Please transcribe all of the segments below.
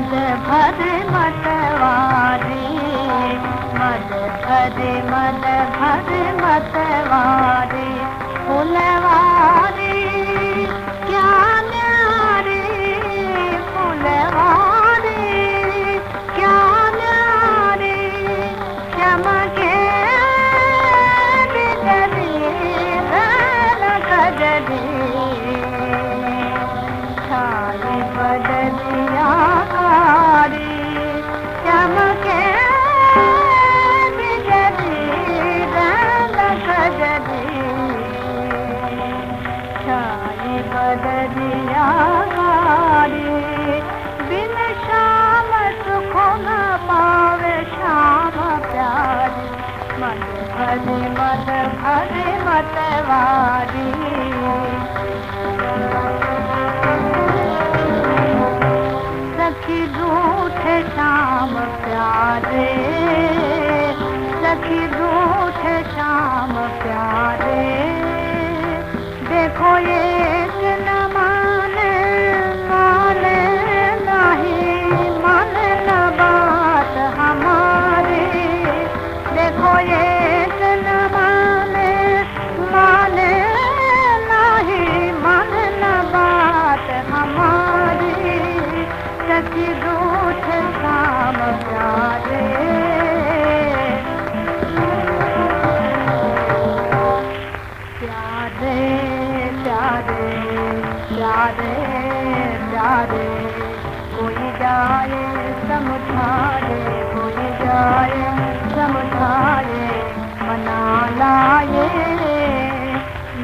मद भर मतवारी, मद भर मद भर मतवारी, फुलवारी, क्या न्यारी, फुलवारी, क्या न्यारी चमके भरे मत हरे मतवारी सखी दूठ शाम प्यारे सखी दूठ शाम प्यारे।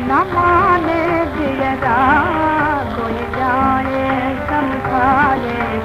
मना दियरा कोई जाए समझाए।